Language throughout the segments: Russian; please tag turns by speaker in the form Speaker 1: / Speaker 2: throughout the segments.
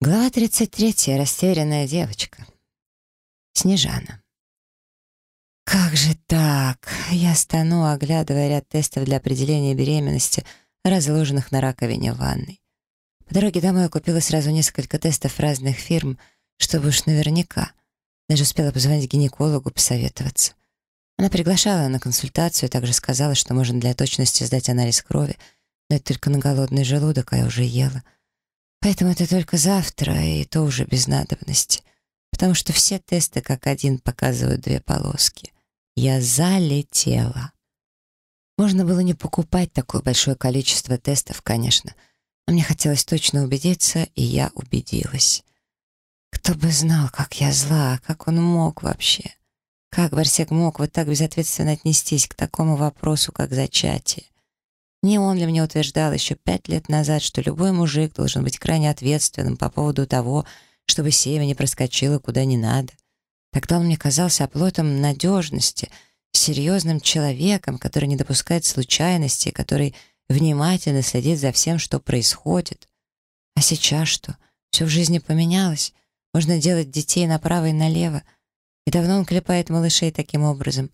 Speaker 1: Глава 33. Растерянная девочка. Снежана. Как же так? Я стану, оглядывая ряд тестов для определения беременности, разложенных на раковине ванной. По дороге домой я купила сразу несколько тестов разных фирм, чтобы уж наверняка. Даже успела позвонить гинекологу, посоветоваться. Она приглашала на консультацию также сказала, что можно для точности сдать анализ крови, но это только на голодный желудок, а я уже ела — Поэтому это только завтра, и то уже без надобности. Потому что все тесты как один показывают две полоски. Я залетела. Можно было не покупать такое большое количество тестов, конечно. Но мне хотелось точно убедиться, и я убедилась. Кто бы знал, как я зла, как он мог вообще. Как Барсек мог вот так безответственно отнестись к такому вопросу, как зачатие? Не он ли мне утверждал еще пять лет назад, что любой мужик должен быть крайне ответственным по поводу того, чтобы семя не проскочило куда не надо. Тогда он мне казался оплотом надежности, серьезным человеком, который не допускает случайностей, который внимательно следит за всем, что происходит. А сейчас что? Все в жизни поменялось. Можно делать детей направо и налево. И давно он клепает малышей таким образом.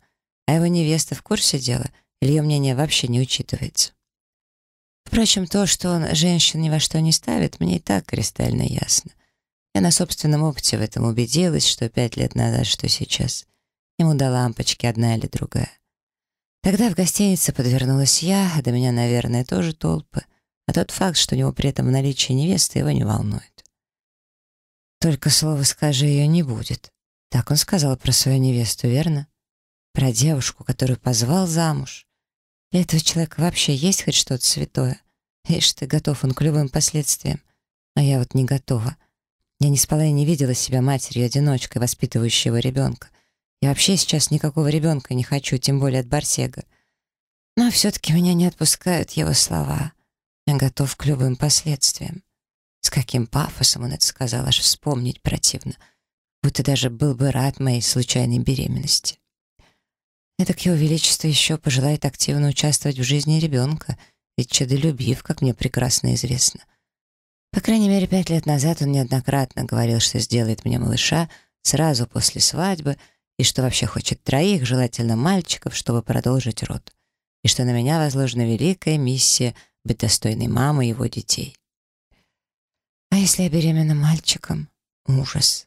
Speaker 1: А его невеста в курсе дела — или ее мнение вообще не учитывается. Впрочем, то, что он женщин ни во что не ставит, мне и так кристально ясно. Я на собственном опыте в этом убедилась, что пять лет назад, что сейчас. Ему до лампочки одна или другая. Тогда в гостинице подвернулась я, а до меня, наверное, тоже толпы, а тот факт, что у него при этом в наличии невесты, его не волнует. «Только слово скажи, ее не будет». Так он сказал про свою невесту, верно? Про девушку, которую позвал замуж. Для этого человека вообще есть хоть что-то святое? Ишь ты, готов он к любым последствиям. А я вот не готова. Я не спала и не видела себя матерью-одиночкой, воспитывающей его ребенка. Я вообще сейчас никакого ребенка не хочу, тем более от Барсега. Но все-таки меня не отпускают его слова. Я готов к любым последствиям. С каким пафосом он это сказал, аж вспомнить противно. Будто даже был бы рад моей случайной беременности. Эдак его величество еще пожелает активно участвовать в жизни ребенка, ведь чадолюбив, как мне прекрасно известно. По крайней мере, пять лет назад он неоднократно говорил, что сделает мне малыша сразу после свадьбы, и что вообще хочет троих, желательно мальчиков, чтобы продолжить род, и что на меня возложена великая миссия быть достойной мамой его детей. А если я беременна мальчиком? Ужас.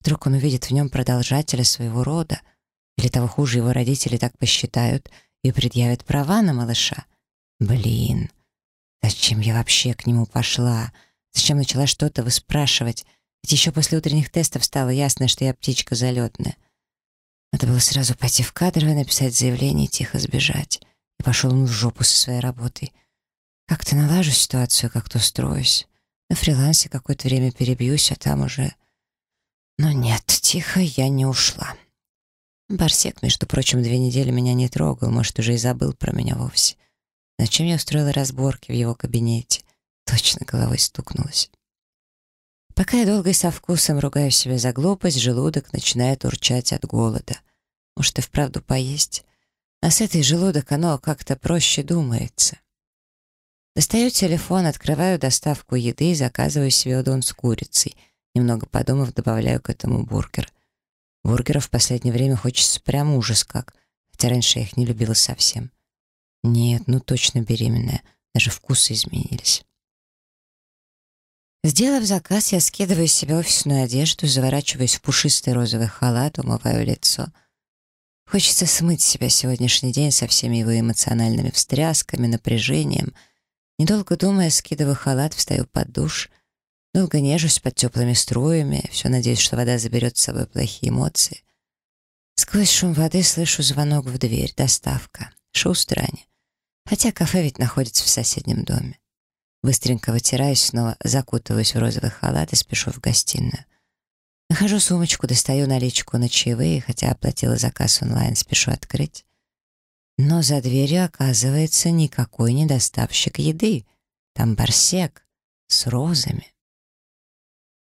Speaker 1: Вдруг он увидит в нем продолжателя своего рода — или того хуже, его родители так посчитают и предъявят права на малыша. Блин, зачем я вообще к нему пошла? Зачем начала что-то выспрашивать? Ведь еще после утренних тестов стало ясно, что я птичка залетная. Надо было сразу пойти в кадровое, написать заявление и тихо сбежать. И пошел он в жопу со своей работой. Как-то налажу ситуацию, как-то устроюсь. На фрилансе какое-то время перебьюсь, а там уже... Но нет, тихо я не ушла. Барсек, между прочим, две недели меня не трогал, может, уже и забыл про меня вовсе. Зачем я устроила разборки в его кабинете? Точно головой стукнулась. Пока я долго и со вкусом ругаю себя за глупость, желудок начинает урчать от голода. Может, и вправду поесть? А с этой желудок оно как-то проще думается. Достаю телефон, открываю доставку еды и заказываю себе удон с курицей. Немного подумав, добавляю к этому бургер. Бургеров в последнее время хочется прям ужас как, хотя раньше я их не любила совсем. Нет, ну точно беременная, даже вкусы изменились. Сделав заказ, я скидываю с себя офисную одежду, заворачиваюсь в пушистый розовый халат, умываю лицо. Хочется смыть себя сегодняшний день со всеми его эмоциональными встрясками, напряжением. Недолго думая, скидываю халат, встаю под душ — Долго нежусь под теплыми струями, все надеюсь, что вода заберет с собой плохие эмоции. Сквозь шум воды слышу звонок в дверь, доставка. Шустро они. Хотя кафе ведь находится в соседнем доме. Быстренько вытираюсь, снова закутываюсь в розовый халат и спешу в гостиную. Нахожу сумочку, достаю наличку на чаевые, хотя оплатила заказ онлайн, спешу открыть. Но за дверью оказывается никакой не доставщик еды. Там барсек с розами.